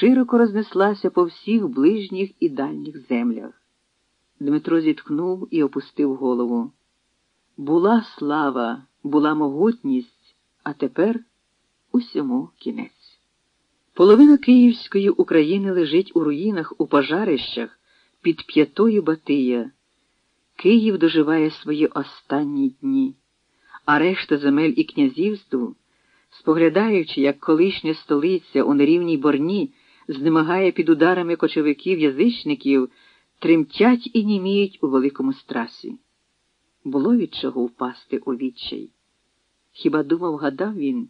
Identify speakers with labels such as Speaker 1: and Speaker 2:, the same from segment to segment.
Speaker 1: широко рознеслася по всіх ближніх і дальніх землях. Дмитро зітхнув і опустив голову. Була слава, була могутність, а тепер усьому кінець. Половина Київської України лежить у руїнах, у пожарищах під п'ятою Батия. Київ доживає свої останні дні, а решта земель і князівству, споглядаючи, як колишня столиця у нерівній борні знемагає під ударами кочовиків язичників, тремтять і німіють у великому страсі. Було від чого впасти у відчай. Хіба думав, гадав він,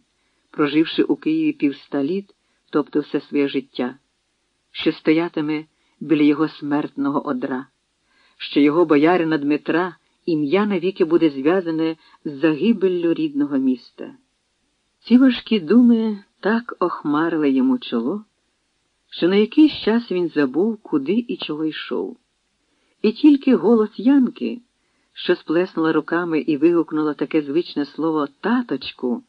Speaker 1: проживши у Києві півста літ, тобто все своє життя, що стоятиме біля його смертного одра, що його боярина Дмитра ім'я навіки буде зв'язане з загибеллю рідного міста. Ці важкі думи так охмарили йому чоло, що на якийсь час він забув, куди і чого йшов. І тільки голос Янки, що сплеснула руками і вигукнула таке звичне слово таточку,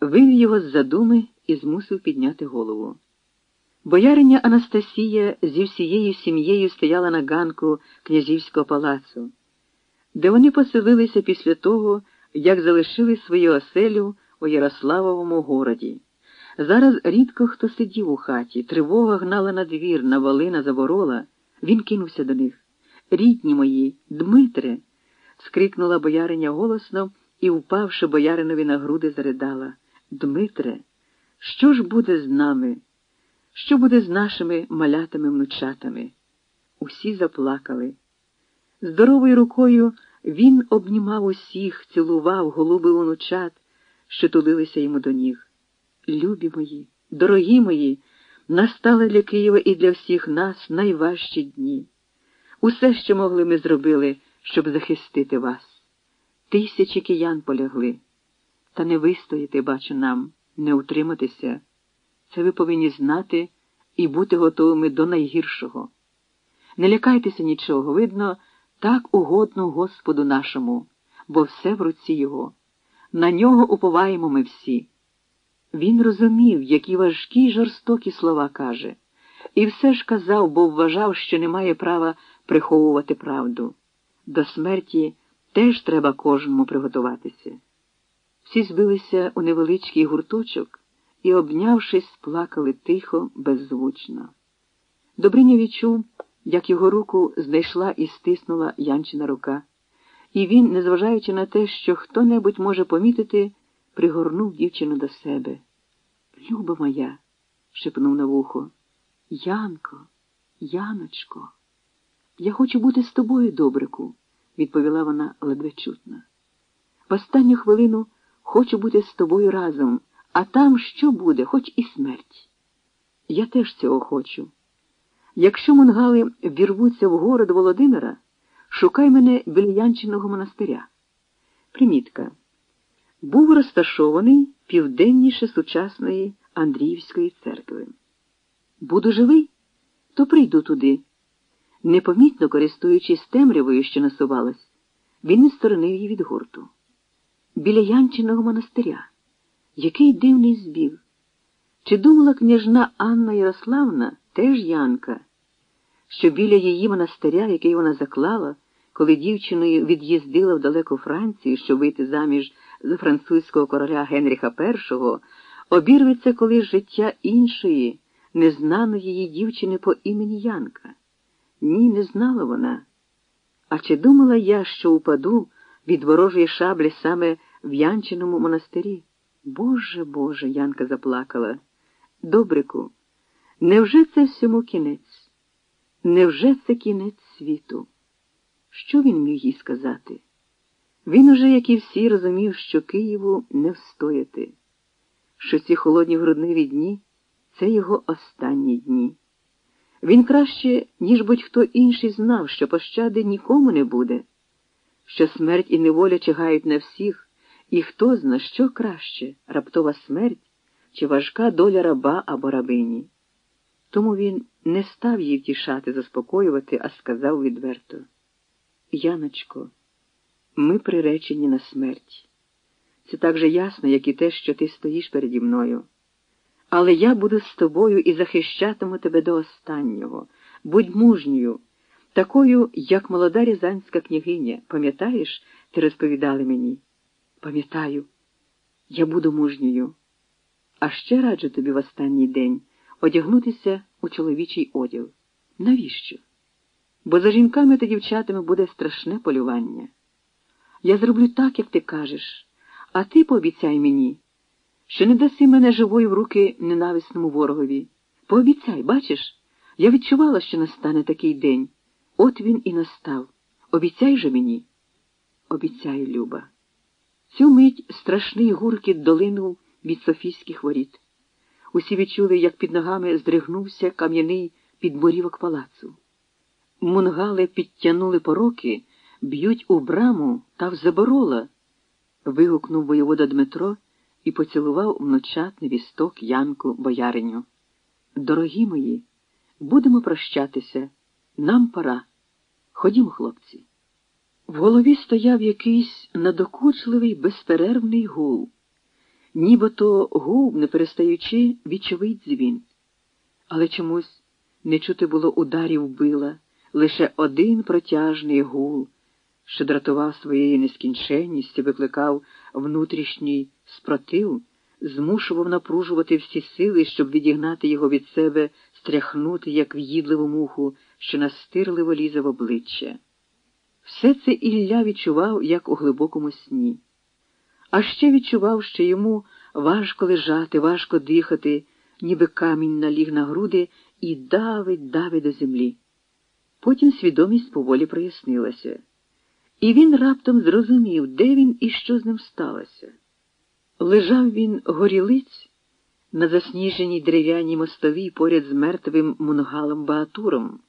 Speaker 1: вивів його з задуми і змусив підняти голову. Бояриня Анастасія зі всією сім'єю стояла на ганку князівського палацу, де вони поселилися після того, як залишили свою оселю у Ярославовому городі. Зараз рідко хто сидів у хаті, тривога гнала на двір, на валина заборола. Він кинувся до них. Рідні мої, Дмитре. скрикнула бояриня голосно і, впавши бояринові на груди, заридала. Дмитре, що ж буде з нами? Що буде з нашими малятими внучатами? Усі заплакали. Здоровою рукою він обнімав усіх, цілував голубив онучат, що тулилися йому до ніг. Любі мої, дорогі мої, настали для Києва і для всіх нас найважчі дні. Усе, що могли, ми зробили, щоб захистити вас. Тисячі киян полягли, та не вистояти, бачу, нам, не утриматися. Це ви повинні знати і бути готовими до найгіршого. Не лякайтеся нічого, видно, так угодно Господу нашому, бо все в руці Його. На нього уповаємо ми всі. Він розумів, які важкі й жорстокі слова каже, і все ж казав, бо вважав, що не має права приховувати правду. До смерті теж треба кожному приготуватися. Всі збилися у невеличкий гурточок і, обнявшись, плакали тихо, беззвучно. Добриня відчув, як його руку знайшла і стиснула Янчина рука, і він, незважаючи на те, що хто небудь може помітити, пригорнув дівчину до себе. Люба моя, шепнув на вухо. Янко, Яночко, я хочу бути з тобою, добрику, відповіла вона ледве чутно. В останню хвилину хочу бути з тобою разом, а там що буде, хоч і смерть. Я теж цього хочу. Якщо мунгали вірвуться в город Володимира, шукай мене біля Янчиного монастиря. Примітка. Був розташований південніше сучасної Андріївської церкви. Буду живий, то прийду туди. Непомітно користуючись темрявою, що насувалась, він не сторонив її від гурту. Біля Янчиного монастиря. Який дивний збіг. Чи думала княжна Анна Ярославна, теж Янка, що біля її монастиря, який вона заклала, коли дівчиною від'їздила в далеку Францію, щоб вийти заміж за французького короля Генріха І, обірветься колись життя іншої, незнаної її дівчини по імені Янка? Ні, не знала вона. А чи думала я, що упаду від ворожої шаблі саме в Янчиному монастирі? Боже, Боже, Янка заплакала. Добрику, невже це всьому кінець? Невже це кінець світу? Що він міг їй сказати? Він уже, як і всі, розумів, що Києву не встояти, що ці холодні грудневі дні це його останні дні. Він краще, ніж будь-хто інший, знав, що пощади нікому не буде, що смерть і неволя чигають на всіх, і хто зна, що краще раптова смерть чи важка доля раба або рабині. Тому він не став її втішати, заспокоювати, а сказав відверто. Яночко, ми приречені на смерть. Це так же ясно, як і те, що ти стоїш переді мною. Але я буду з тобою і захищатиму тебе до останнього. Будь мужньою, такою, як молода рязанська княгиня. Пам'ятаєш, ти розповідали мені? Пам'ятаю, я буду мужньою. А ще раджу тобі в останній день одягнутися у чоловічий одяг. Навіщо? Бо за жінками та дівчатами буде страшне полювання. Я зроблю так, як ти кажеш, а ти пообіцяй мені, що не даси мене живою в руки ненависному ворогові. Пообіцяй, бачиш, я відчувала, що настане такий день. От він і настав. Обіцяй же мені. Обіцяй, Люба. Цю мить страшний гуркіт долинув від Софійських воріт. Усі відчули, як під ногами здригнувся кам'яний підборівок палацу. Мунгали підтянули пороки, б'ють у браму та в заборола. вигукнув воєвода Дмитро і поцілував вночатний вісток Янку бояриню. Дорогі мої, будемо прощатися. Нам пора. Ходімо, хлопці. В голові стояв якийсь надокучливий, безперервний гул, нібито гул, не перестаючи, вічовий дзвін. Але чомусь не чути було ударів била, лише один протяжний гул, що дратував своєю нескінченністю, викликав внутрішній спротив, змушував напружувати всі сили, щоб відігнати його від себе, стряхнути, як в'їдливу муху, що настирливо лізе в обличчя. Все це Ілля відчував, як у глибокому сні. А ще відчував, що йому важко лежати, важко дихати, ніби камінь наліг на груди і давить, давить до землі. Потім свідомість поволі прояснилася, і він раптом зрозумів, де він і що з ним сталося. Лежав він горілиць на засніженій дерев'яній мостовій поряд з мертвим мунгалом Баатуром.